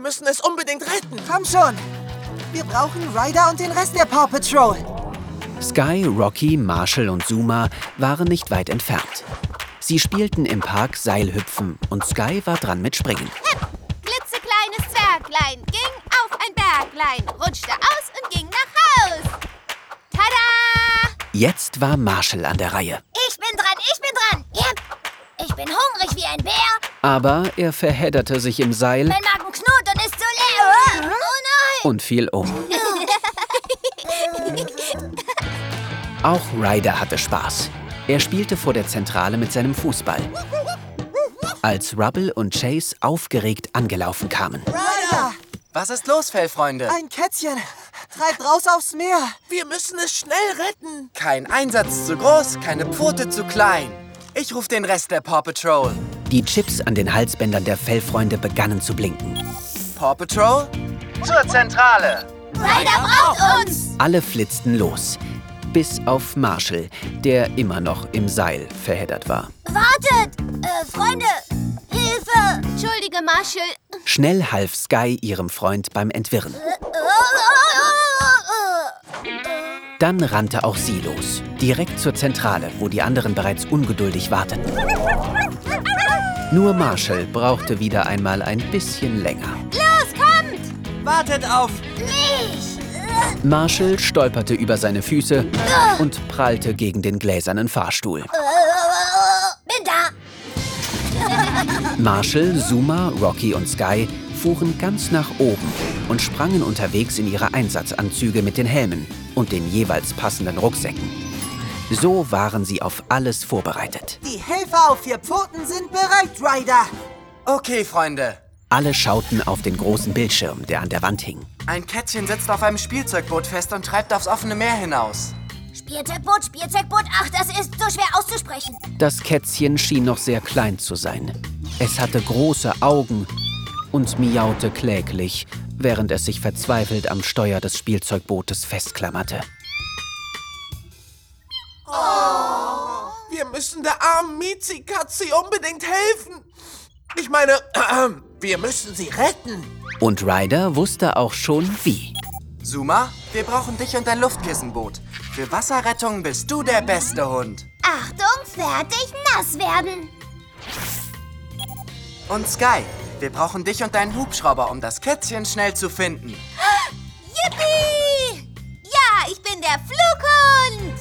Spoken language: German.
Wir müssen es unbedingt retten. Komm schon. Wir brauchen Ryder und den Rest der Paw Patrol. Sky, Rocky, Marshall und Zuma waren nicht weit entfernt. Sie spielten im Park Seilhüpfen und Sky war dran mit Springen. Klitzekleines Zwerglein ging auf ein Berglein, rutschte aus und ging nach Haus. Tada! Jetzt war Marshall an der Reihe. Ich bin dran, ich bin dran. Yep. Ich bin hungrig wie ein Bär. Aber er verhedderte sich im Seil Mein Magen und fiel um. Auch Ryder hatte Spaß. Er spielte vor der Zentrale mit seinem Fußball. Als Rubble und Chase aufgeregt angelaufen kamen. Ryder, Was ist los, Fellfreunde? ein Kätzchen. Treibt raus aufs Meer. Wir müssen es schnell retten. Kein Einsatz zu groß, keine Pfote zu klein. Ich rufe den Rest der Paw Patrol. Die Chips an den Halsbändern der Fellfreunde begannen zu blinken. Paw Patrol? Zur Zentrale. Ryder braucht uns. Alle flitzten los. Bis auf Marshall, der immer noch im Seil verheddert war. Wartet. Äh, Freunde. Hilfe. Entschuldige, Marshall. Schnell half Sky ihrem Freund beim Entwirren. Dann rannte auch sie los, direkt zur Zentrale, wo die anderen bereits ungeduldig warteten. Nur Marshall brauchte wieder einmal ein bisschen länger. Los! Wartet auf. Marshall stolperte über seine Füße und prallte gegen den gläsernen Fahrstuhl. Bin da. Marshall, Zuma, Rocky und Sky fuhren ganz nach oben und sprangen unterwegs in ihre Einsatzanzüge mit den Helmen und den jeweils passenden Rucksäcken. So waren sie auf alles vorbereitet. Die Helfer auf vier Pfoten sind bereit, Ryder. Okay, Freunde. Alle schauten auf den großen Bildschirm, der an der Wand hing. Ein Kätzchen sitzt auf einem Spielzeugboot fest und treibt aufs offene Meer hinaus. Spielzeugboot, Spielzeugboot. Ach, das ist so schwer auszusprechen. Das Kätzchen schien noch sehr klein zu sein. Es hatte große Augen und miaute kläglich, während es sich verzweifelt am Steuer des Spielzeugbootes festklammerte. Wir müssen der armen Mizi-Katze unbedingt helfen. Ich meine, wir müssen sie retten. Und Ryder wusste auch schon wie. Zuma, wir brauchen dich und dein Luftkissenboot. Für Wasserrettung bist du der beste Hund. Achtung, fertig, nass werden. Und Sky, wir brauchen dich und deinen Hubschrauber, um das Kätzchen schnell zu finden. Yippie! Ja, ich bin der Flughund!